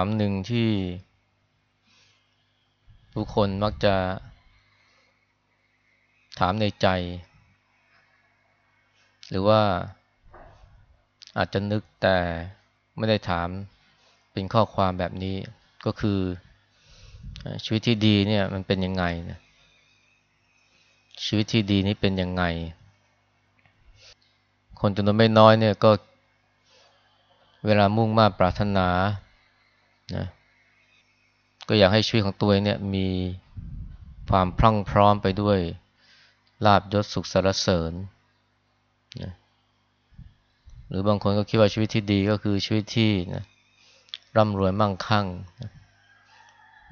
ถามหนึ่งที่ผู้คนมักจะถามในใจ หรือว่าอาจจะนึกแต่ไม่ได้ถามเป็นข้อความแบบนี้ก็คือชีวิตที่ดีเนี่ยมันเป็นยังไงนะชีวิตที่ดีนี้เป็นยังไง คนจำนวนไม่น้อยเนี่ยก็เวลามุ่งมาปรารถนา นะก็อยากให้ชีวิตของตัวเองเนี่ยมีความพรั่งพร้อมไปด้วยลาบยศสุขสรรเสริญนะหรือบางคนก็คิดว่าชีวิตที่ดีก็คือชีวิตที่นะร่ำรวยมั่งคั่งนะ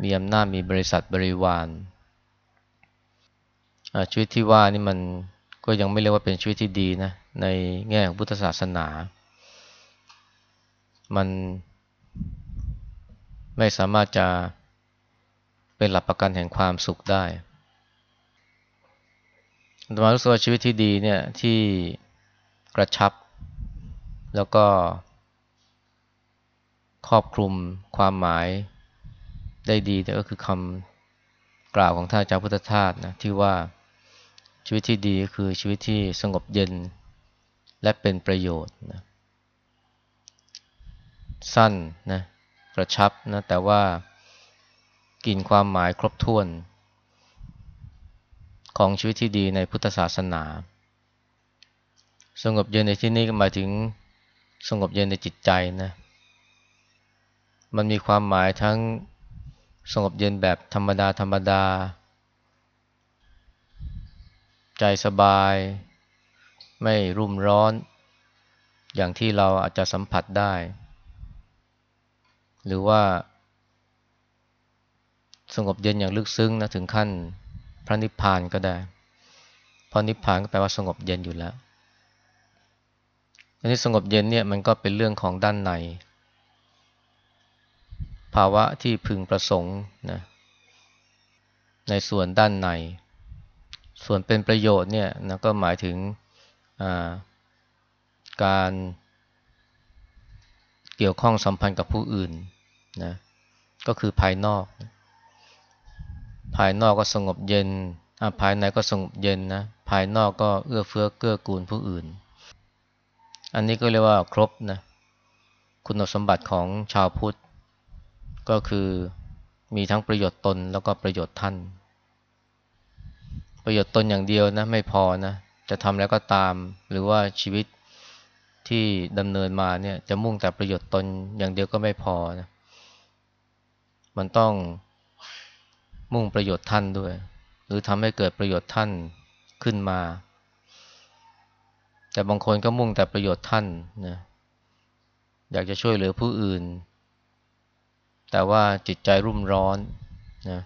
มีอำนาจมีบริษัทบริวารชีวิตที่ว่านี่มันก็ยังไม่เรียกว่าเป็นชีวิตที่ดีนะในแง่ของพุทธศาสนา มัน ไม่สามารถจะเป็นหลักประกันแห่งความสุขได้ธรรมารู้สึกว่าชีวิตที่ดีเนี่ยที่กระชับ แล้วก็ ครอบคลุมความหมายได้ดีแต่ก็คือคำกล่าวของท่านอาจารย์พุทธทาสนะที่ว่าชีวิตที่ดีก็คือชีวิตที่สงบเย็นและเป็นประโยชน์นะสั้นนะ กระชับนะแต่ว่ากินความหมายครบถ้วน ของชีวิตที่ดีในพุทธศาสนา สงบเย็นในที่นี้ก็หมายถึงสงบเย็นในจิตใจนะมันมีความหมายทั้งสงบเย็นแบบธรรมดาธรรมดา ใจสบาย ไม่รุ่มร้อน อย่างที่เราอาจจะสัมผัสได้ หรือว่า สงบเย็นอย่างลึกซึ้งนะถึงขั้นพระนิพพานก็ได้ เพราะนิพพานก็แปลว่าสงบเย็นอยู่แล้วอันนี้สงบเย็นเนี่ยมันก็เป็นเรื่องของด้านใน ภาวะที่พึงประสงค์นะในส่วนด้านใน ส่วนเป็นประโยชน์เนี่ยนะก็หมายถึงการเกี่ยวข้องสัมพันธ์กับผู้อื่น นะก็คือภายนอก ภายนอกก็สงบเย็นภายในก็สงบเย็นนะภายนอกก็เอื้อเฟื้อเกื้อกูลผู้อื่น อันนี้ก็เรียกว่าครบนะคุณสมบัติของชาวพุทธ ก็คือมีทั้งประโยชน์ตนแล้วก็ประโยชน์ท่าน ประโยชน์ตนอย่างเดียวนะไม่พอนะจะทำแล้วก็ตามหรือว่าชีวิตที่ดำเนินมาเนี่ยจะมุ่งแต่ประโยชน์ตนอย่างเดียวก็ไม่พอนะ มันต้องมุ่งประโยชน์ท่านด้วย หรือทำให้เกิดประโยชน์ท่านขึ้นมา แต่บางคนก็มุ่งแต่ประโยชน์ท่านนะอยากจะช่วยเหลือผู้อื่น แต่ว่าจิตใจรุ่มร้อนนะ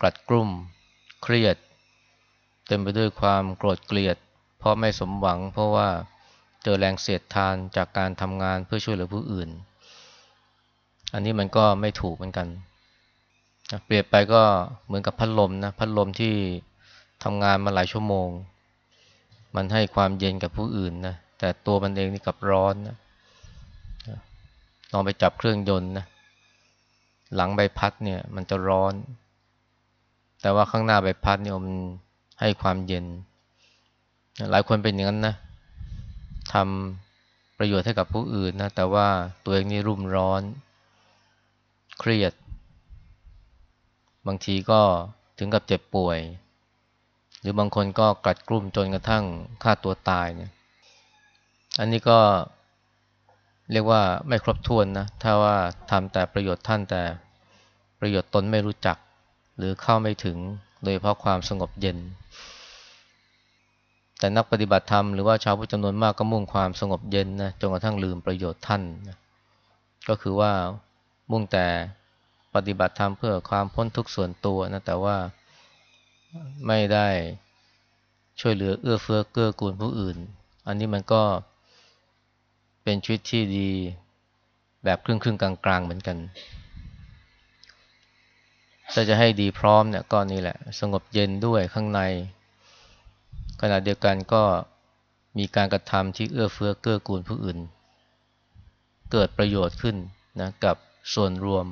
กลัดกลุ่ม เครียด เต็มไปด้วยความโกรธเกลียด เพราะไม่สมหวังเพราะว่าเจอแรงเสียดทานจากการทำงานเพื่อช่วยเหลือผู้อื่น อันนี้มันก็ไม่ถูกเหมือนกันเปรียบไปก็เหมือนกับพัดลมนะพัดลมที่ทำงานมาหลายชั่วโมง มันให้ความเย็นกับผู้อื่นนะแต่ตัวมันเองนี่กับร้อนนะลองไปจับเครื่องยนต์นะหลังใบพัดเนี่ย มันจะร้อน แต่ว่าข้างหน้าใบพัดเนี่ยมันให้ความเย็น หลายคนเป็นอย่างนั้นนะทำประโยชน์ให้กับผู้อื่นนะแต่ว่าตัวเองนี่รุ่มร้อน เครียด บางทีก็ถึงกับเจ็บป่วย หรือบางคนก็กัดกลุ่มจนกระทั่งฆ่าตัวตายเนี่ยอันนี้ก็เรียกว่าไม่ครบถ้วนนะถ้าว่าทำแต่ประโยชน์ท่านแต่ประโยชน์ตนไม่รู้จัก หรือเข้าไม่ถึงโดยเพราะความสงบเย็น แต่นักปฏิบัติธรรมหรือว่าชาวพุทธจำนวนมากก็มุ่งความสงบเย็นนะจนกระทั่งลืมประโยชน์ท่านนะก็คือว่า มุ่งแต่ปฏิบัติธรรมเพื่อความพ้นทุกข์ส่วนตัวนะแต่ว่าไม่ได้ช่วยเหลือเอื้อเฟื้อเกื้อกูลผู้อื่น อันนี้มันก็เป็นชีวิตที่ดีแบบครึ่งครึ่งกลางกลางเหมือนกัน ถ้าจะให้ดีพร้อมเนี่ยก็นี่แหละ สงบเย็นด้วยข้างใน ขณะเดียวกันก็มีการกระทำที่เอื้อเฟื้อเกื้อกูลผู้อื่น เกิดประโยชน์ขึ้นนะกับ ส่วนรวม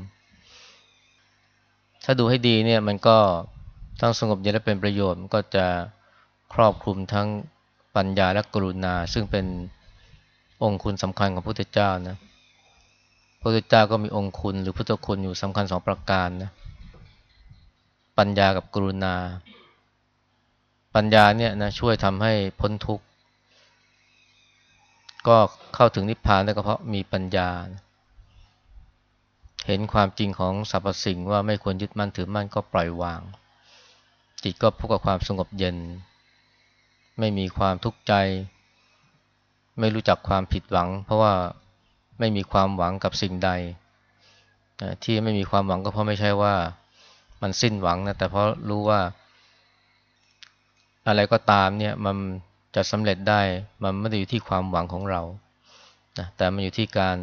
ถ้าดูให้ดีเนี่ยมันก็ทั้งสงบเย็นและเป็นประโยชน์มันก็จะครอบคลุมทั้งปัญญาและกรุณา ซึ่งเป็นองค์คุณสำคัญของพระพุทธเจ้านะพระพุทธเจ้าก็มีองค์คุณหรือพุทธคุณอยู่สำคัญสองประการนะปัญญากับกรุณา ปัญญาเนี่ยนะช่วยทำให้พ้นทุกข์ ก็เข้าถึงนิพพานได้ก็เพราะมีปัญญา เห็นความจริงของสรรพสิ่งว่าไม่ควรยึดมั่นถือมั่นก็ปล่อยวาง จิตก็พบกับความสงบเย็น ไม่มีความทุกข์ใจ ไม่รู้จักความผิดหวัง เพราะว่าไม่มีความหวังกับสิ่งใด ที่ไม่มีความหวังก็เพราะไม่ใช่ว่ามันสิ้นหวังนะแต่เพราะรู้ว่า อะไรก็ตามเนี่ยมันจะสำเร็จได้มันไม่ได้อยู่ที่ความหวังของเรานะแต่มันอยู่ที่การ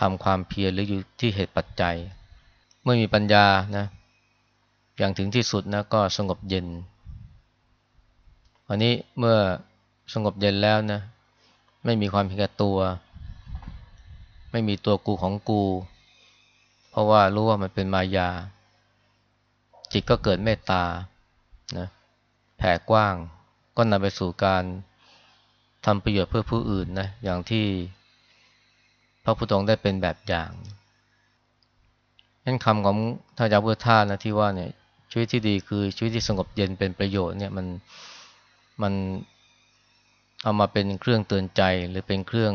ทำความเพียรหรืออยู่ที่เหตุปัจจัย เมื่อมีปัญญานะอย่างถึงที่สุดนะก็สงบเย็นวันนี้เมื่อสงบเย็นแล้วนะไม่มีความเพียรตัว ไม่มีตัวกูของกู เพราะว่ารู้ว่ามันเป็นมายา จิตก็เกิดเมตตานะแผ่กว้างก็นำไปสู่การทำประโยชน์เพื่อผู้อื่นนะอย่างที่ พระพุทธองค์ได้เป็นแบบอย่างนั่นคำของท่านอาจารย์พุทธานะที่ว่าเนี่ยชีวิตที่ดีคือชีวิตที่สงบเย็นเป็นประโยชน์เนี่ยมันมันเอามาเป็นเครื่องเตือนใจหรือเป็นเครื่อง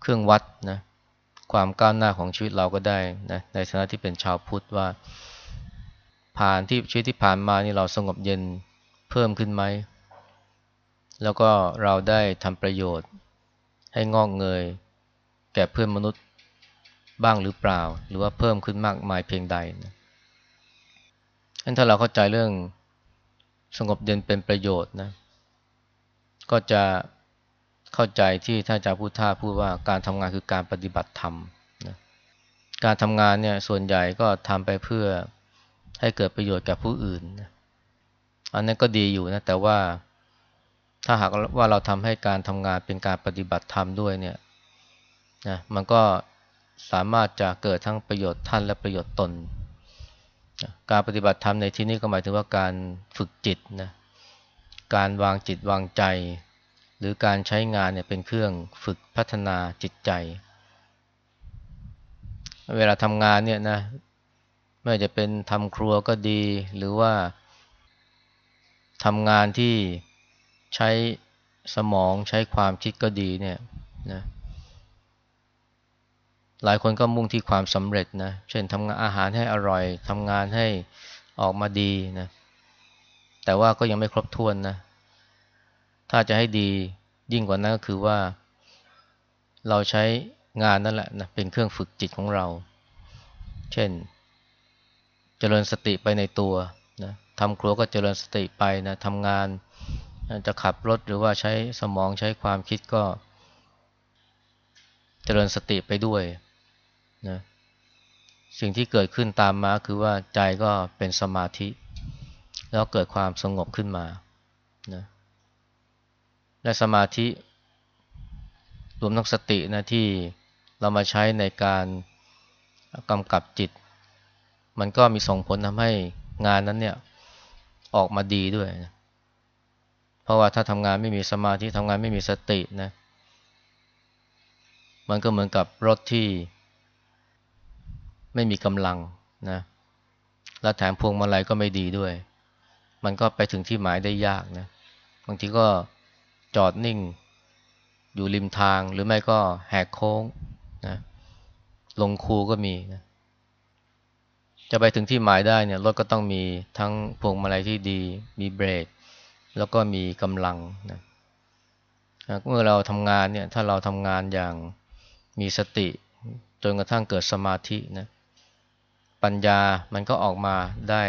เครื่องวัดนะความก้าวหน้าของชีวิตเราก็ได้นะในฐานะที่เป็นชาวพุทธว่า ผ่านที่ชีวิตที่ผ่านมานี่เราสงบเย็นเพิ่มขึ้นไหมแล้วก็เราได้ทำประโยชน์ให้งอกเงย ก่เพื่อนมนุษย์บ้างหรือเปล่า หรือว่าเพิ่มขึ้นมากมายเพียงใดนะั้นถ้าเราเข้าใจเรื่องสงบเย็นเป็นประโยชน์นะก็จะเข้าใจที่ท่านอาจารย์พุทธาพูดว่าการทำงานคือการปฏิบัติธรรมนะการทำงานเนี่ยส่วนใหญ่ก็ทำไปเพื่อให้เกิดประโยชน์แก่ผู้อื่นนะอันนั้นก็ดีอยู่นะแต่ว่าถ้าหากว่าเราทำให้การทำงานเป็นการปฏิบัติธรรมด้วยเนี่ย นะมันก็สามารถจะเกิดทั้งประโยชน์ท่านและประโยชน์ตนนะการปฏิบัติธรรมในที่นี้ก็หมายถึงว่าการฝึกจิตนะการวางจิตวางใจ หรือการใช้งานเนี่ยเป็นเครื่องฝึกพัฒนาจิตใจ เวลาทำงานเนี่ยนะไม่ว่าจะเป็นทำครัวก็ดี หรือว่าทำงานที่ใช้สมองใช้ความคิดก็ดีเนี่ยนะ หลายคนก็มุ่งที่ความสำเร็จนะ เช่นทำงานอาหารให้อร่อยทำงานให้ออกมาดีนะ แต่ว่าก็ยังไม่ครบถ้วนนะ ถ้าจะให้ดียิ่งกว่านั้นก็คือว่า เราใช้งานนั่นแหละนะเป็นเครื่องฝึกจิตของเรา เช่น เจริญสติไปในตัวนะทำครัวก็เจริญสติไปนะทำงานจะขับรถหรือว่าใช้สมองใช้ความคิดก็ เจริญสติไปด้วย นะสิ่งที่เกิดขึ้นตามมาคือว่าใจก็เป็นสมาธิ แล้วเกิดความสงบขึ้นมานะและสมาธิ รวมทั้งสตินะที่เรามาใช้ในการกำกับจิต มันก็มีส่งผลทำให้งานนั้นเนี่ยออกมาดีด้วยนะเพราะว่าถ้าทำงานไม่มีสมาธิทำงานไม่มีสตินะมันก็เหมือนกับรถที่ ไม่มีกำลังนะและแถมพวงมาลัยก็ไม่ดีด้วย มันก็ไปถึงที่หมายได้ยากนะบางทีก็จอดนิ่ง อยู่ริมทางหรือไม่ก็แหกโค้งนะลงคูก็มีนะจะไปถึงที่หมายได้เนี่ยรถก็ต้องมีทั้งพวงมาลัยที่ดี มีเบรก แล้วก็มีกำลังนะเมื่อเราทำงานเนี่ยถ้าเราทำงานอย่างมีสติ จนกระทั่งเกิดสมาธินะ ปัญญามันก็ออกมาได้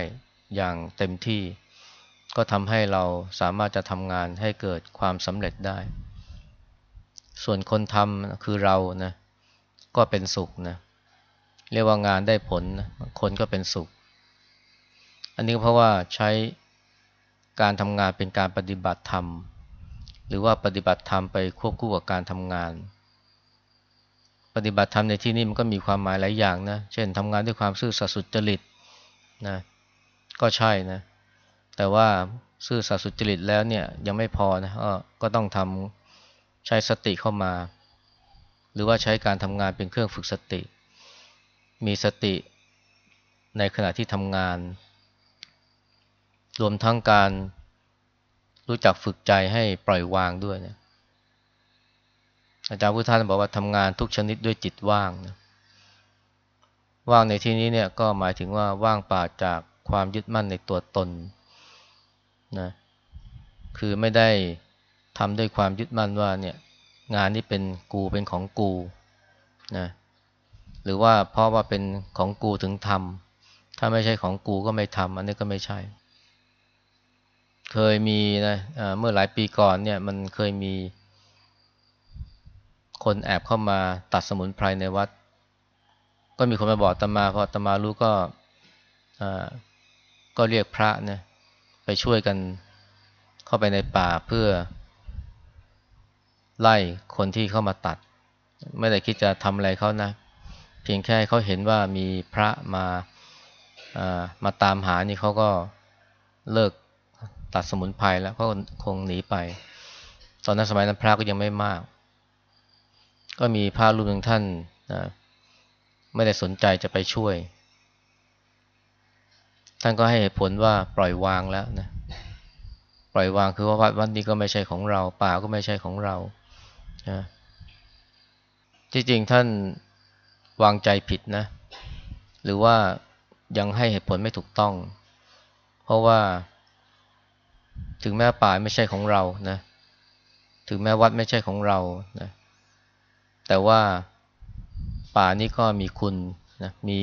อย่างเต็มที่ ก็ทำให้เราสามารถจะทำงานให้เกิดความสำเร็จได้ ส่วนคนทำคือเรานะก็เป็นสุขนะเรียกว่างานได้ผลคนก็เป็นสุข อันนี้เพราะว่าใช้การทำงานเป็นการปฏิบัติธรรม หรือว่าปฏิบัติธรรมไปควบคู่กับการทำงาน ฏิบัติธรรมในที่นี้มันก็มีความหมายหลายอย่างนะ เช่นทำงานด้วยความซื่อสัตย์สุจริตนะ ก็ใช่นะ แต่ว่าซื่อสัตย์สุจริตแล้วเนี่ยยังไม่พอนะก็ต้องทำใช้สติเข้ามา หรือว่าใช้การทำงานเป็นเครื่องฝึกสติ มีสติในขณะที่ทำงาน รวมทั้งการรู้จักฝึกใจให้ปล่อยวางด้วยนะ อาจารย์พุทธานบอกว่าทำงานทุกชนิดด้วยจิตว่างนะว่างในที่นี้เนี่ยก็หมายถึงว่าว่างปราจากความยึดมั่นในตัวตนนะคือไม่ได้ทำด้วยความยึดมั่นว่าเนี่ยงานนี้เป็นกูเป็นของกูนะหรือว่าเพราะว่าเป็นของกูถึงทำถ้าไม่ใช่ของกูก็ไม่ทำอันนี้ก็ไม่ใช่ เคยมีนะเมื่อหลายปีก่อนเนี่ยมันเคยมี คนแอบเข้ามาตัดสมุนไพรในวัด ก็มีคนมาบอกตมาพอตมารู้ก็ก็เรียกพระเนี่ยไปช่วยกันเข้าไปในป่าเพื่อ ไล่คนที่เข้ามาตัด ไม่ได้คิดจะทำอะไรเขานะ เพียงแค่เขาเห็นว่ามีพระมามาตามหานี่เขาก็เลิกตัดสมุนไพรแล้วก็คงหนีไป ตอนนั้นสมัยนั้นพระก็ยังไม่มาก ก็มีพระรูปหนึ่งท่านนะไม่ได้สนใจจะไปช่วย ท่านก็ให้เหตุผลว่าปล่อยวางแล้วนะ ปล่อยวางคือว่าวัดวันนี้ก็ไม่ใช่ของเรา ป่าก็ไม่ใช่ของเรานะที่จริงท่านวางใจผิดนะ หรือว่ายังให้เหตุผลไม่ถูกต้อง เพราะว่าถึงแม้ป่าไม่ใช่ของเรานะ ถึงแม้วัดไม่ใช่ของเรานะ แต่ว่าป่านี้ก็มีคุณนะมี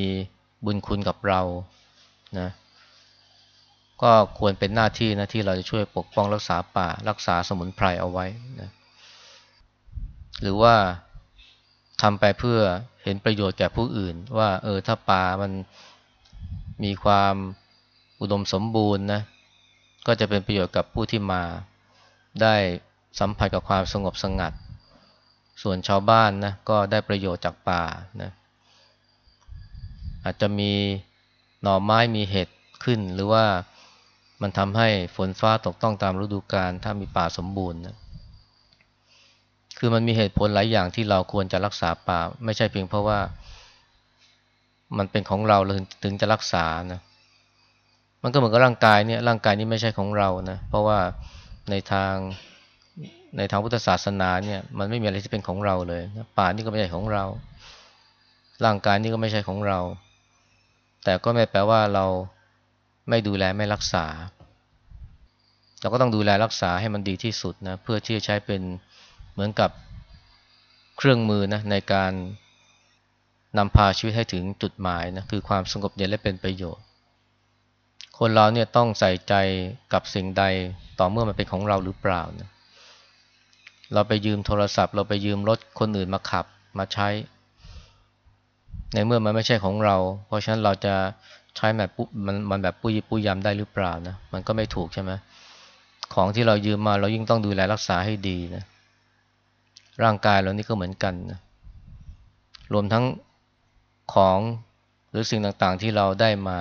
บุญคุณกับเรานะก็ควรเป็นหน้าที่นะที่เราจะช่วยปกป้องรักษาป่า รักษาสมุนไพรเอาไว้นะหรือว่าทำไปเพื่อเห็นประโยชน์แก่ผู้อื่น ว่าเออถ้าป่ามันมีความอุดมสมบูรณ์นะก็จะเป็นประโยชน์กับผู้ที่มาได้สัมผัสกับความสงบสงัด ส่วนชาวบ้านนะก็ได้ประโยชน์จากป่านะอาจจะมีหน่อไม้มีเห็ดขึ้น หรือว่ามันทำให้ฝนฟ้าตกต้องตามฤดูกาลถ้ามีป่าสมบูรณ์นะคือมันมีเหตุผลหลายอย่างที่เราควรจะรักษาป่า ไม่ใช่เพียงเพราะว่า มันเป็นของเราเลยถึงจะรักษานะมันก็เหมือนกับร่างกายเนี่ยร่างกายนี้ไม่ใช่ของเรานะเพราะว่าในทาง ในทางพุทธศาสนาเนี่ยมันไม่มีอะไรที่เป็นของเราเลยป่านี่ก็ไม่ใช่ของเรา ร่างกายนี่ก็ไม่ใช่ของเรา แต่ก็ไม่แปลว่าเราไม่ดูแลไม่รักษา เราก็ต้องดูแลรักษาให้มันดีที่สุดนะเพื่อที่จะใช้เป็นเหมือนกับเครื่องมือนะในการนำพาชีวิตให้ถึงจุดหมายนะคือความสงบเย็นและเป็นประโยชน์ คนเราเนี่ยต้องใส่ใจกับสิ่งใดต่อเมื่อมันเป็นของเราหรือเปล่านะ เราไปยืมโทรศัพท์ เราไปยืมรถคนอื่นมาขับมาใช้ ในเมื่อมันไม่ใช่ของเรา เพราะฉะนั้นเราจะใช้แบบปุ๊บมันมันแบบปุยปุยยำได้หรือเปล่านะมันก็ไม่ถูกใช่ไหมของที่เรายืมมาเรายิ่งต้องดูแลรักษาให้ดีนะร่างกายเรานี่ก็เหมือนกันนะรวมทั้งของหรือสิ่งต่างๆที่เราได้มา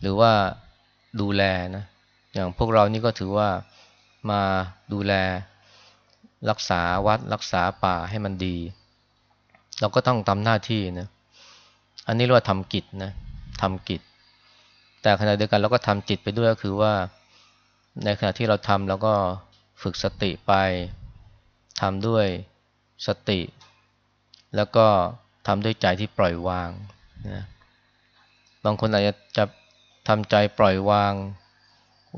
หรือว่าดูแลนะอย่างพวกเรานี่ก็ถือว่ามาดูแล รักษาวัดรักษาป่าให้มันดี เราก็ต้องทำหน้าที่นะอันนี้เรียกว่าทำกิจนะทำกิจ แต่ขณะเดียวกันเราก็ทำจิตไปด้วยก็คือว่า ในขณะที่เราทำเราก็ฝึกสติไปทำด้วยสติ แล้วก็ทำด้วยใจที่ปล่อยวางนะบางคนอาจจะจะทำใจปล่อยวาง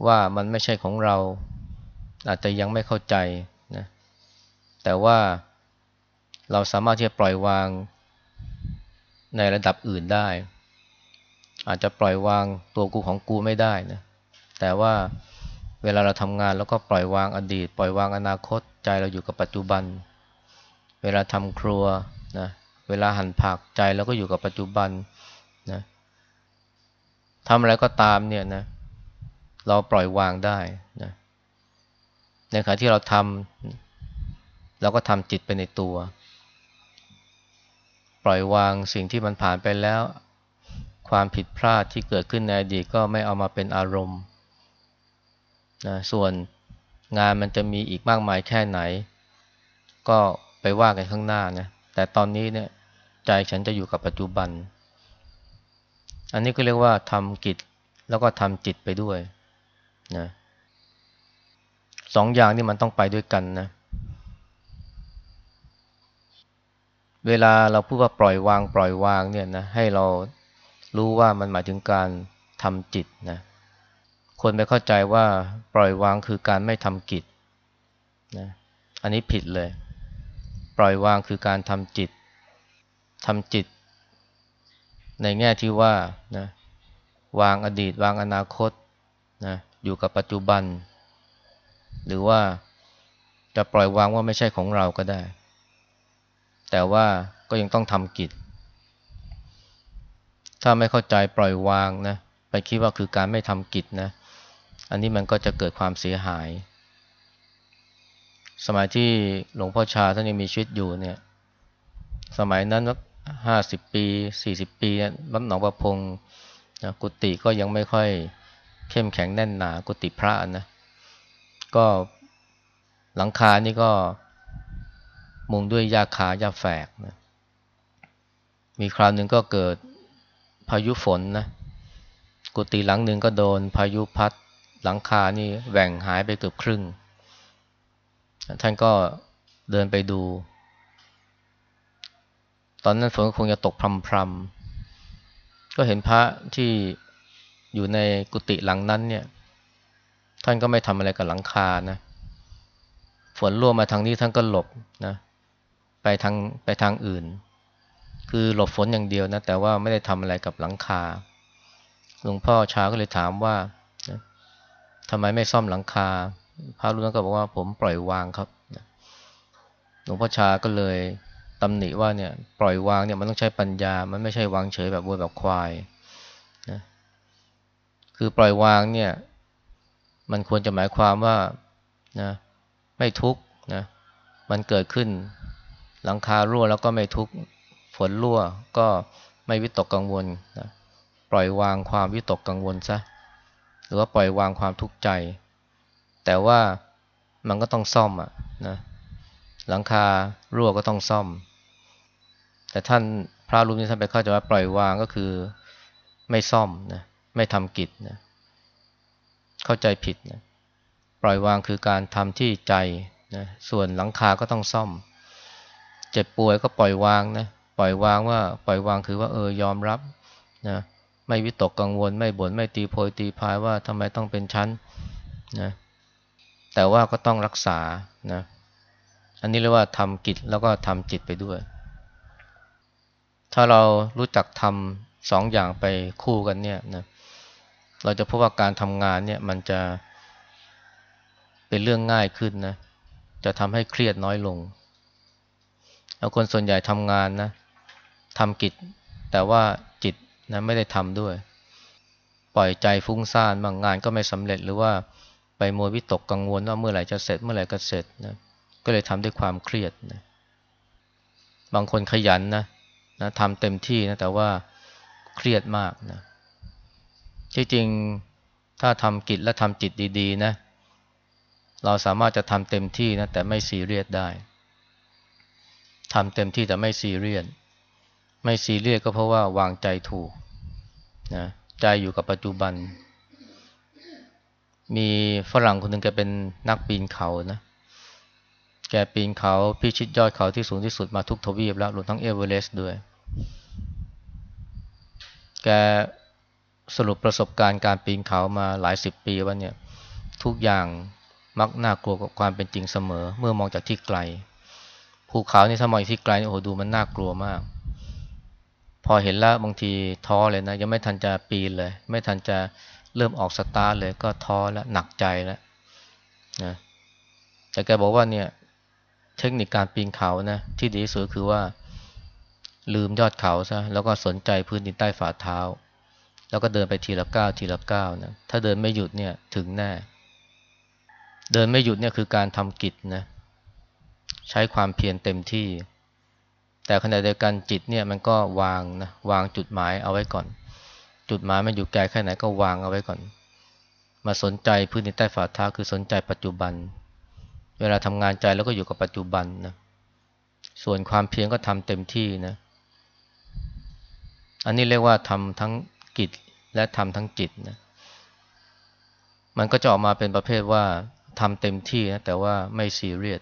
ว่ามันไม่ใช่ของเรา อาจจะยังไม่เข้าใจ แต่ว่าเราสามารถที่จะปล่อยวางในระดับอื่นได้ อาจจะปล่อยวางตัวกูของกูไม่ได้นะแต่ว่าเวลาเราทำงานแล้วก็ปล่อยวางอดีต ปล่อยวางอนาคตใจเราอยู่กับปัจจุบัน เวลาทำครัวนะเวลาหั่นผักใจเราก็อยู่กับปัจจุบันนะทำอะไรก็ตามเนี่ยนะเราปล่อยวางได้นะในขณะที่เราทำ เราก็ทำจิตไปในตัว ปล่อยวางสิ่งที่มันผ่านไปแล้ว ความผิดพลาดที่เกิดขึ้นในอดีตก็ไม่เอามาเป็นอารมณ์นะส่วนงานมันจะมีอีกมากมายแค่ไหน ก็ไปว่ากันข้างหน้านะแต่ตอนนี้เนี่ยใจฉันจะอยู่กับปัจจุบัน อันนี้ก็เรียกว่าทำกิจแล้วก็ทำจิตไปด้วยนะสองอย่างนี่มันต้องไปด้วยกันนะ เวลาเราพูดว่าปล่อยวาง ปล่อยวางเนี่ยนะให้เรารู้ว่ามันหมายถึงการทำจิตนะคนไปเข้าใจว่าปล่อยวางคือการไม่ทำกิจนะอันนี้ผิดเลย ปล่อยวางคือการทำจิตทำจิต ในแง่ที่ว่านะวางอดีต วางอนาคตนะอยู่กับปัจจุบัน หรือว่าจะปล่อยวางว่าไม่ใช่ของเราก็ได้ แต่ว่าก็ยังต้องทำกิจ ถ้าไม่เข้าใจปล่อยวางนะไปคิดว่าคือการไม่ทำกิจนะ อันนี้มันก็จะเกิดความเสียหาย สมัยที่หลวงพ่อชาท่านยังมีชีวิตอยู่เนี่ย สมัยนั้นห้าสิบปีสี่สิบปีวัดหนองประพงนะกุฏิก็ยังไม่ค่อยเข้มแข็งแน่นหนากุฏิพระนะ ก็หลังคานี่ก็ มุงด้วยยาคายาแฝกนะมีคราวหนึ่งก็เกิดพายุฝนนะกุฏิหลังหนึ่งก็โดนพายุพัดหลังคานี่แหว่งหายไปเกือบครึ่ง ท่านก็เดินไปดู ตอนนั้นฝนคงจะตกพรำๆก็เห็นพระที่อยู่ในกุฏิหลังนั้นเนี่ย ท่านก็ไม่ทำอะไรกับหลังคานะ ฝนรั่วมาทางนี้ท่านก็หลบนะ ไปทางไปทางอื่น คือหลบฝนอย่างเดียวนะ แต่ว่าไม่ได้ทำอะไรกับหลังคา หลวงพ่อชาก็เลยถามว่าทำไมไม่ซ่อมหลังคา พระรูปนั้นก็บอกว่าผมปล่อยวางครับหลวงพ่อชาก็เลยตำหนิว่าเนี่ยปล่อยวางเนี่ยมันต้องใช้ปัญญา มันไม่ใช่วางเฉยแบบวัวแบบควายนะคือปล่อยวางเนี่ยมันควรจะหมายความว่านะไม่ทุกข์นะมันเกิดขึ้น หลังคารั่วแล้วก็ไม่ทุกข์ฝนรั่วก็ไม่วิตกกังวลนะปล่อยวางความวิตกกังวลซะหรือว่าปล่อยวางความทุกข์ใจ แต่ว่ามันก็ต้องซ่อมอะนะหลังคารั่วก็ต้องซ่อม แต่ท่านพระรูปนี้ท่านไปเข้าใจว่าปล่อยวางก็คือไม่ซ่อมนะไม่ทำกิจนะเข้าใจผิดนะปล่อยวางคือการทำที่ใจนะส่วนหลังคาก็ต้องซ่อม เจ็บป่วยก็ปล่อยวางนะปล่อยวางว่าปล่อยวางคือว่าเออยอมรับนะไม่วิตกกังวลไม่บน่นไม่ตีโพยตีพายว่าทำไมต้องเป็นชั้นนะแต่ว่าก็ต้องรักษานะอันนี้เรียกว่าทำกิจแล้วก็ทำจิตไปด้วย ถ้าเรารู้จักทำสองอย่างไปคู่กันเนี่ยนะเราจะพบว่าการทำงานเนี่ยมันจะเป็นเรื่องง่ายขึ้นนะจะทำให้เครียดน้อยลง แล้วคนส่วนใหญ่ทำงานนะทำกิจ แต่ว่าจิตนะไม่ได้ทำด้วย ปล่อยใจฟุ้งซ่านบางงานก็ไม่สำเร็จหรือว่าไปมัววิตกกังวลว่าเมื่อไหร่จะเสร็จเมื่อไหร่ก็เสร็จนะก็เลยทำด้วยความเครียดนะบางคนขยันนะนะทำเต็มที่นะแต่ว่าเครียดมากนะที่จริงถ้าทำกิจและทำจิตดี ๆ นะ เราสามารถจะทำเต็มที่นะแต่ไม่ซีเรียสได้ ทำเต็มที่แต่ไม่ซีเรียสไม่ซีเรียสก็เพราะว่าวางใจถูกนะใจอยู่กับปัจจุบัน มีฝรั่งคนหนึ่งแกเป็นนักปีนเขานะแกปีนเขาพิชิตยอดเขาที่สูงที่สุดมาทุกทวีปแล้วรวมทั้งเอเวอเรสต์ด้วย แกสรุปประสบการณ์การปีนเขามาหลายสิบปีว่าเนี่ย ทุกอย่างมักน่ากลัวกว่าความเป็นจริงเสมอ เมื่อมองจากที่ไกล ภูเขานี่ถ้ามองที่ไกลโอ้โหดูมันน่ากลัวมาก พอเห็นแล้วบางทีท้อเลยนะ ยังไม่ทันจะปีนเลย ไม่ทันจะเริ่มออกสตาร์ทเลยก็ท้อแล้วหนักใจแล้วนะแต่แกบอกว่าเนี่ย เทคนิคการปีนเขานะที่ดีที่สุดคือว่า ลืมยอดเขาซะแล้วก็สนใจพื้นดินใต้ฝ่าเท้า แล้วก็เดินไปทีละก้าวทีละก้าวนะถ้าเดินไม่หยุดเนี่ยถึงแน่ เดินไม่หยุดเนี่ยคือการทำกิจนะ ใช้ความเพียรเต็มที่ แต่ขณะเดียวกันจิตเนี่ยมันก็วางนะวางจุดหมายเอาไว้ก่อน จุดหมายมันอยู่ไกลแค่ไหนก็วางเอาไว้ก่อน มาสนใจพื้นที่ใต้ฝ่าเท้าคือสนใจปัจจุบัน เวลาทำงานใจแล้วก็อยู่กับปัจจุบันนะส่วนความเพียรก็ทำเต็มที่นะอันนี้เรียกว่าทำทั้งกิจและทำทั้งจิตนะมันก็จะออกมาเป็นประเภทว่าทำเต็มที่นะแต่ว่าไม่ซีเรียส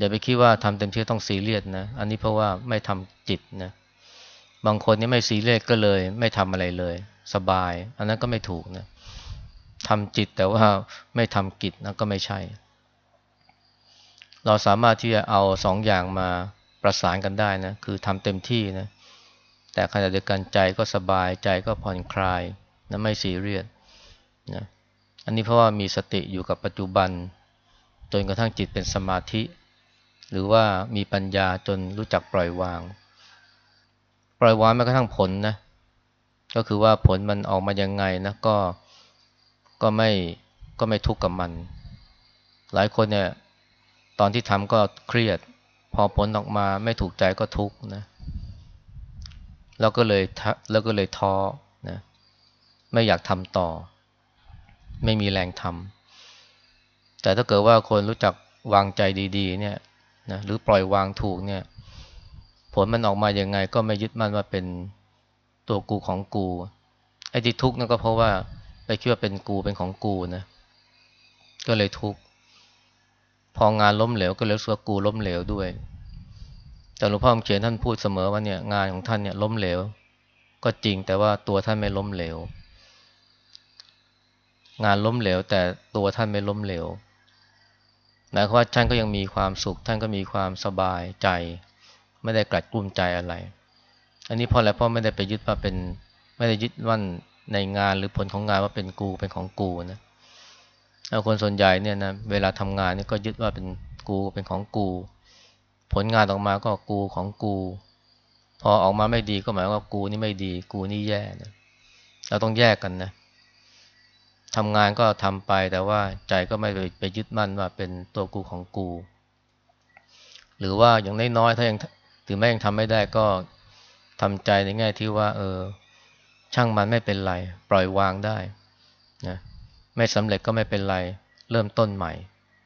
อย่าไปคิดว่าทำเต็มที่ต้องซีเรียสนะ อันนี้เพราะว่าไม่ทำจิตนะ บางคนนี่ไม่ซีเรียสก็เลย ไม่ทำอะไรเลย สบาย อันนั้นก็ไม่ถูกนะทำจิตแต่ว่าไม่ทำกิจนะก็ไม่ใช่ เราสามารถที่จะเอาสองอย่างมาประสานกันได้นะ คือทำเต็มที่นะ แต่ขณะเดียวกันใจก็สบายใจก็ผ่อนคลายนะไม่ซีเรียสนะอันนี้เพราะว่ามีสติอยู่กับปัจจุบัน จนกระทั่งจิตเป็นสมาธิ หรือว่ามีปัญญาจนรู้จักปล่อยวาง ปล่อยวางแม้กระทั่งผลนะก็คือว่าผลมันออกมายังไงนะก็ก็ไม่ก็ไม่ทุกข์กับมัน หลายคนเนี่ยตอนที่ทำก็เครียด พอผลออกมาไม่ถูกใจก็ทุกข์นะแล้วก็เลยแล้วก็เลยท้อนะไม่อยากทำต่อ ไม่มีแรงทำแต่ถ้าเกิดว่าคนรู้จักวางใจดี ๆ เนี่ย นะหรือปล่อยวางถูกเนี่ยผลมันออกมายังไงก็ไม่ยึดมั่นว่าเป็นตัวกูของกูไอ้ที่ทุกข์นั่นก็เพราะว่าไปคิดว่าเป็นกูเป็นของกูนะก็เลยทุกข์พองานล้มเหลวก็เลยสึกว่ากูล้มเหลวด้วย แต่หลวงพ่อเขียนท่านพูดเสมอว่าเนี่ยงานของท่านเนี่ยล้มเหลว ก็จริงแต่ว่าตัวท่านไม่ล้มเหลว งานล้มเหลวแต่ตัวท่านไม่ล้มเหลว หมายความว่าท่านก็ยังมีความสุข ท่านก็มีความสบายใจ ไม่ได้กลัดกลุ้มใจอะไร อันนี้เพราะอะไรเพราะไม่ได้ไปยึดว่าเป็นไม่ได้ยึดว่าในงานหรือผลของงานว่าเป็นกูเป็นของกูนะคนส่วนใหญ่เนี่ยนะเวลาทำงานนี่ก็ยึดว่าเป็นกูเป็นของกู ผลงานออกมาก็กูของกู พอออกมาไม่ดีก็หมายว่ากูนี่ไม่ดี กูนี่แย่นะเราต้องแยกกันนะ ทำงานก็ทำไปแต่ว่าใจก็ไม่ไปยึดมั่นว่าเป็นตัวกูของกู หรือว่าอย่างน้อยๆถ้ายังถึงแม้ยังทำไม่ได้ก็ทำใจในแง่ที่ว่า เออ ช่างมันไม่เป็นไร ปล่อยวางได้นะไม่สำเร็จก็ไม่เป็นไร เริ่มต้นใหม่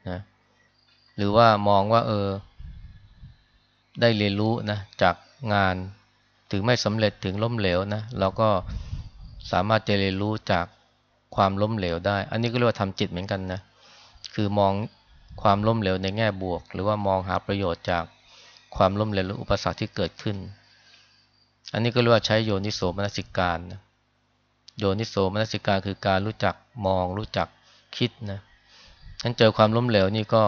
นะหรือว่ามองว่า เออ ได้เรียนรู้นะจากงานถึงไม่สำเร็จถึงล้มเหลวนะเราก็สามารถจะเรียนรู้จาก ความล้มเหลวได้ อันนี้ก็เรียกว่าทำจิตเหมือนกันนะ คือมองความล้มเหลวในแง่บวก หรือว่ามองหาประโยชน์จากความล้มเหลวหรืออุปสรรคที่เกิดขึ้น อันนี้ก็เรียกว่าใช้โยนิโสมนสิการนะโยนิโสมนสิการคือการรู้จักมอง รู้จักคิดนะฉันเจอความล้มเหลวนี่ก็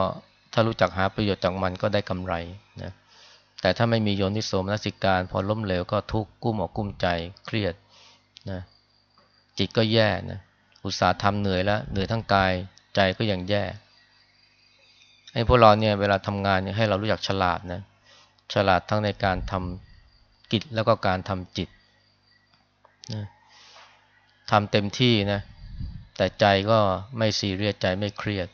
ถ้ารู้จักหาประโยชน์จากมันก็ได้กำไรนะแต่ถ้าไม่มีโยนิโสมนสิการ พอล้มเหลวก็ทุกข์กุ้มอกกุ้มใจเครียดนะจิตก็แย่นะ อุตสาห์ทำเหนื่อยแล้วเหนื่อยทั้งกายใจก็ยังแย่ไอ้พวกเราเนี่ยเวลาทำงานเนี่ยให้เรารู้จักฉลาดนะฉลาดทั้งในการทำกิจแล้วก็การทำจิตนะทำเต็มที่นะแต่ใจก็ไม่ซีเรียสใจไม่เครียด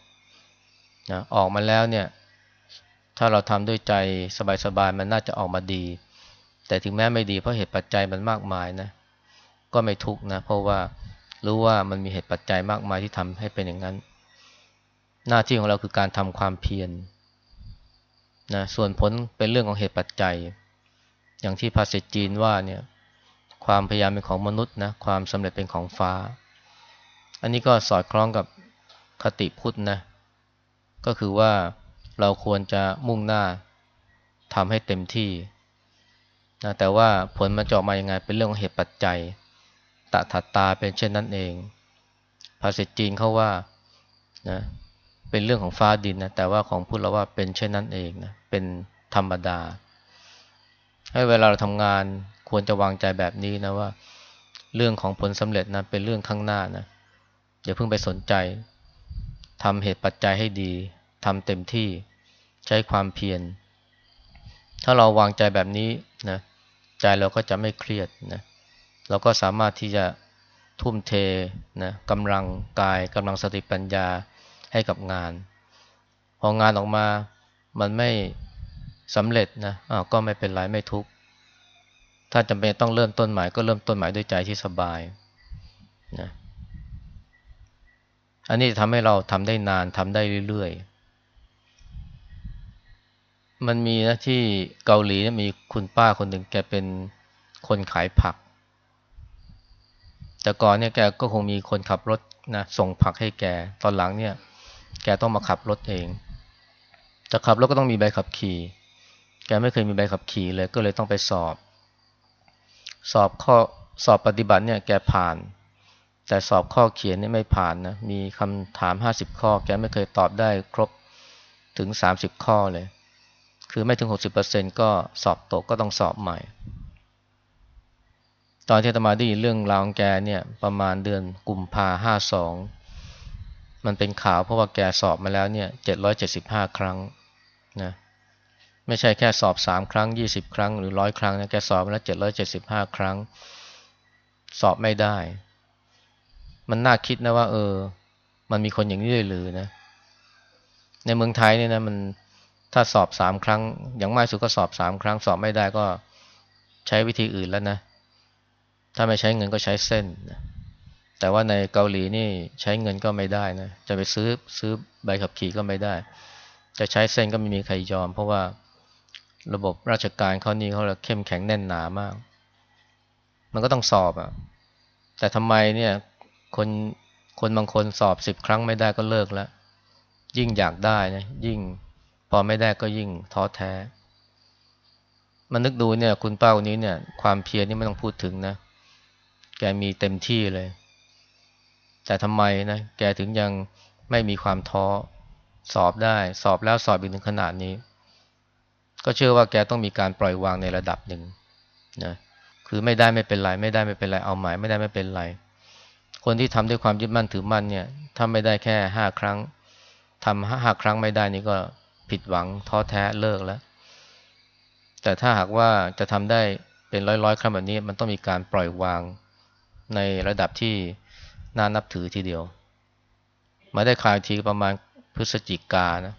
นะออกมาแล้วเนี่ย ถ้าเราทำด้วยใจสบายๆมันน่าจะออกมาดี แต่ถึงแม้ไม่ดีเพราะเหตุปัจจัยมันมากมายนะก็ไม่ทุกนะเพราะว่า รู้ว่ามันมีเหตุปัจจัยมากมายที่ทำให้เป็นอย่างนั้น หน้าที่ของเราคือการทำความเพียรนะส่วนผลเป็นเรื่องของเหตุปัจจัย อย่างที่ภาษาจีนว่าเนี่ยความพยายามเป็นของมนุษย์นะความสำเร็จเป็นของฟ้า อันนี้ก็สอดคล้องกับคติพุทธนะก็คือว่าเราควรจะมุ่งหน้าทำให้เต็มที่นะแต่ว่าผลมันจะออกมายังไงเป็นเรื่องของเหตุปัจจัย ตถัตตาเป็นเช่นนั้นเอง ภาษาจีนเขาว่านะเป็นเรื่องของฟ้าดินนะแต่ว่าของพุทธเราว่าเป็นเช่นนั้นเองนะเป็นธรรมดา ให้เวลาเราทำงานควรจะวางใจแบบนี้นะว่า เรื่องของผลสำเร็จนะเป็นเรื่องข้างหน้านะอย่าเพิ่งไปสนใจทำเหตุปัจจัยให้ดีทำเต็มที่ใช้ความเพียรถ้าเราวางใจแบบนี้นะใจเราก็จะไม่เครียดนะ เราก็สามารถที่จะทุ่มเทนะกำลังกายกำลังสติปัญญาให้กับงาน พองานออกมามันไม่สำเร็จนะอ้าวก็ไม่เป็นไรไม่ทุกข์ถ้าจำเป็นต้องเริ่มต้นใหม่ก็เริ่มต้นใหม่ด้วยใจที่สบายนะอันนี้ทำให้เราทำได้นานทำได้เรื่อยๆ มันมีนะที่เกาหลีมีคุณป้าคนหนึ่งแกเป็นคนขายผัก แต่ก่อนเนี่ยแกก็คงมีคนขับรถนะส่งผักให้แกตอนหลังเนี่ยแกต้องมาขับรถเองจะขับรถก็ต้องมีใบขับขี่ แกไม่เคยมีใบขับขี่เลยก็เลยต้องไปสอบ สอบข้อสอบปฏิบัติเนี่ยแกผ่าน แต่สอบข้อเขียนนี่ไม่ผ่านนะมีคำถามห้าสิบข้อ แกไม่เคยตอบได้ครบถึงสามสิบข้อเลย คือไม่ถึงหกสิบเปอร์เซ็นก็สอบตกก็ต้องสอบใหม่ ตอนที่ตมาได้ยินเรื่องราวของแกเนี่ยประมาณเดือนกุมภาห้าสองมันเป็นข่าวเพราะว่าแกสอบมาแล้วเนี่ยเจ็ดร้อยเจ็ดสิบห้าครั้งนะไม่ใช่แค่สอบสามครั้งยี่สิบครั้ง หรือร้อยครั้งนะแกสอบมาแล้วเจ็ดร้อยเจ็ดสิบห้าครั้ง สอบไม่ได้ มันน่าคิดนะว่า เออ มันมีคนอย่างนี้เลยหรือนะ ในเมืองไทยเนี่ยนะมันถ้าสอบสามครั้ง อย่างมากสุดก็สอบสามครั้ง สอบไม่ได้ก็ใช้วิธีอื่นแล้วนะ ถ้าไม่ใช้เงินก็ใช้เส้นนะแต่ว่าในเกาหลีนี่ใช้เงินก็ไม่ได้นะ จะไปซื้อซื้อใบขับขี่ก็ไม่ได้ จะใช้เส้นก็ไม่มีใครยอม เพราะว่าระบบราชการเขานี่เขาเข้มแข็งแน่นหนามาก มันก็ต้องสอบอะ่ะ แต่ทำไมเนี่ยคนคนบางคนสอบสิบครั้งไม่ได้ก็เลิกแล้ว ยิ่งอยากได้นะยิ่งพอไม่ได้ก็ยิ่งท้อแท้ มันนึกดูเนี่ยคุณป้าคนนี้เนี่ย ความเพียรนี่ไม่ต้องพูดถึงนะ กมีเต็มที่เลย แต่ทำไมนะ แกถึงยังไม่มีความท้อ สอบได้ สอบแล้วสอบอีกถึงขนาดนี้ ก็เชื่อว่าแกต้องมีการปล่อยวางในระดับหนึ่งนะคือไม่ได้ไม่เป็นไร ไม่ได้ไม่เป็นไร เอาหมายไม่ได้ไม่เป็นไร คนที่ทำด้วยความยึดมั่นถือมั่นเนี่ยถ้าไม่ได้แค่ห้าครั้งทำห้าครั้งไม่ได้นี่ก็ผิดหวังท้อแท้เลิกแล้ว แต่ถ้าหากว่าจะทำได้เป็นร้อยร้อยครั้งแบบนี้ มันต้องมีการปล่อยวาง ในระดับที่น่านับถือทีเดียว มาได้คลายทีประมาณพฤศจิกานะ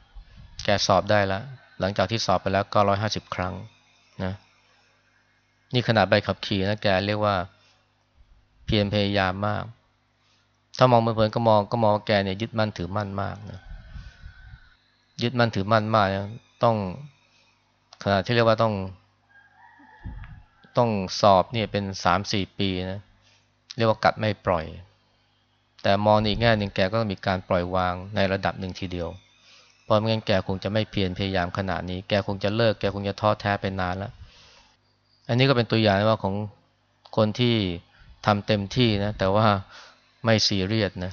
แกสอบได้แล้ว หลังจากที่สอบไปแล้วก็ร้อยห้าสิบครั้งนะ นี่ขนาดใบขับขี่นะแกเรียกว่าเพียรพยายามมาก ถ้ามองเพลินๆก็มองก็มองแกเนี่ยยึดมั่นถือมั่นมากนะ ยึดมั่นถือมั่นมากนะต้องขนาดที่เรียกว่าต้อง ต้องสอบเนี่ยเป็นสามสี่ปีนะ เรียกว่ากัดไม่ปล่อย แต่มองอีกแง่หนึ่งแกก็ต้องมีการปล่อยวางในระดับหนึ่งทีเดียว เพราะไม่งั้นแกคงจะไม่เพียรพยายามขนาดนี้ แกคงจะเลิก แกคงจะท้อแท้ไปนานแล้ว อันนี้ก็เป็นตัวอย่างว่าของคนที่ทำเต็มที่นะ แต่ว่าไม่ซีเรียสนะ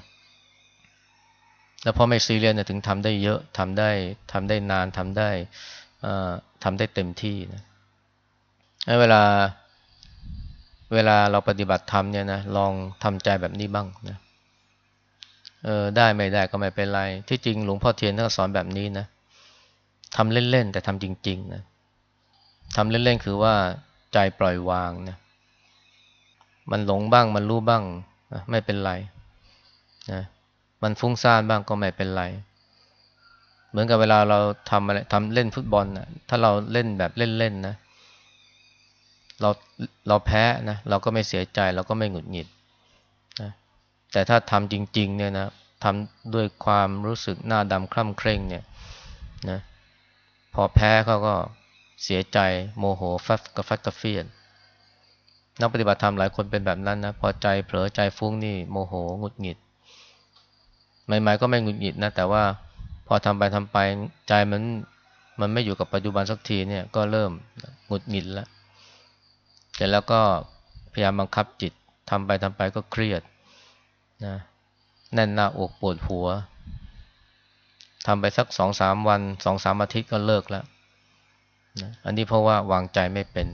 แล้วพอไม่ซีเรียสเนี่ยถึงทำได้เยอะทำได้ทำได้นานทำได้ทำได้เต็มที่นะเวลา เวลาเราปฏิบัติธรรมเนี่ยนะลองทำใจแบบนี้บ้างนะเออได้ไม่ได้ก็ไม่เป็นไร ที่จริงหลวงพ่อเทียนท่านสอนแบบนี้นะทำเล่นๆแต่ทำจริงๆนะทำเล่นๆคือว่าใจปล่อยวางนะมันหลงบ้างมันรู้บ้างไม่เป็นไรนะมันฟุ้งซ่านบ้างก็ไม่เป็นไร เหมือนกับเวลาเราทำอะไรทำเล่นฟุตบอลนะถ้าเราเล่นแบบเล่นๆนะ เราเราแพ้นะเราก็ไม่เสียใจเราก็ไม่หงุดหงิดนะแต่ถ้าทำจริงๆเนี่ยนะทำด้วยความรู้สึกหน้าดำคล่ำเคร่งเนี่ยนะพอแพ้เขาก็เสียใจโมโหฟัดกระฟัดกระเฟียนนักปฏิบัติธรรมหลายคนเป็นแบบนั้นนะพอใจเผลอใจฟุ้งนี่โมโหหงุดหงิดใหม่ๆก็ไม่หงุดหงิดนะแต่ว่าพอทำไปทำไปใจมันมันไม่อยู่กับปัจจุบันสักทีเนี่ยก็เริ่มหงุดหงิดแล้ว ร็จแล้วก็พยายามบังคับจิตทำไปทำไปก็เครียดนะแน่นหน้าอกปวดหัวทำไปสักสองสามวันสองสามอาทิตย์ก็เลิกแล้วนะอันนี้เพราะว่าวางใจไม่เป็น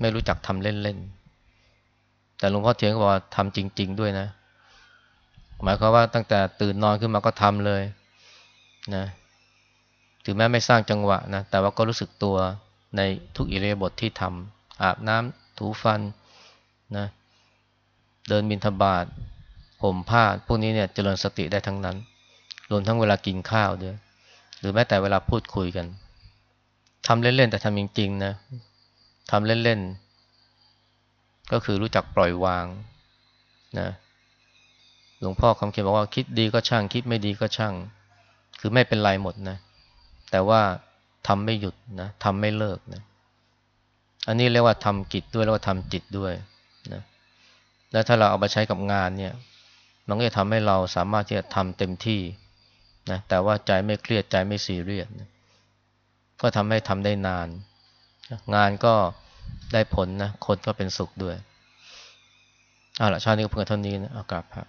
ไม่รู้จักทำเล่นๆแต่หลวงพ่อเทียนก็บอกว่าทำจริง ๆ ด้วยนะ หมายความว่าตั้งแต่ตื่นนอนขึ้นมาก็ทำเลยนะถึงแม้ไม่สร้างจังหวะนะแต่ว่าก็รู้สึกตัวในทุกอิเลียบทที่ทำ อาบน้ำถูฟันนะเดินบินทบาทห่มผ้าพวกนี้เนี่ยเจริญสติได้ทั้งนั้น รวมทั้งเวลากินข้าวด้วย หรือแม้แต่เวลาพูดคุยกันทำเล่นๆแต่ทำจริงๆนะทำเล่นๆก็คือรู้จักปล่อยวางนะหลวงพ่อคำเขียนบอกว่าคิดดีก็ช่าง คิดไม่ดีก็ช่าง คือไม่เป็นไรหมดนะ แต่ว่าทำไม่หยุดนะทำไม่เลิกนะ อันนี้เรียกว่าทำกิจด้วยแล้วก็ทำจิตด้วยนะแล้วถ้าเราเอาไปใช้กับงานเนี่ย มันก็จะทำให้เราสามารถที่จะทำเต็มที่นะแต่ว่าใจไม่เครียดใจไม่ซีเรียสนะก็ทำให้ทำได้นาน งานก็ได้ผลนะ คนก็เป็นสุขด้วยเอาละชาตินี้ก็เพิ่งเท่านี้นะอากาศพระ